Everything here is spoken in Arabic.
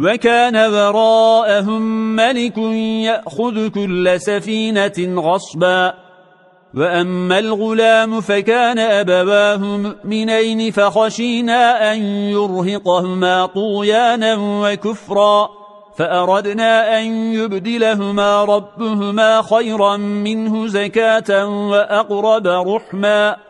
وكان وراءهم ملك يأخذ كل سفينة غصبا. وأما الغلام فكان أبواه مؤمنين فخشينا أن يرهقهما طغيانا وكفرا. فأردنا أن يبدلهما ربهما خيرا منه زكاة وأقرب رحما.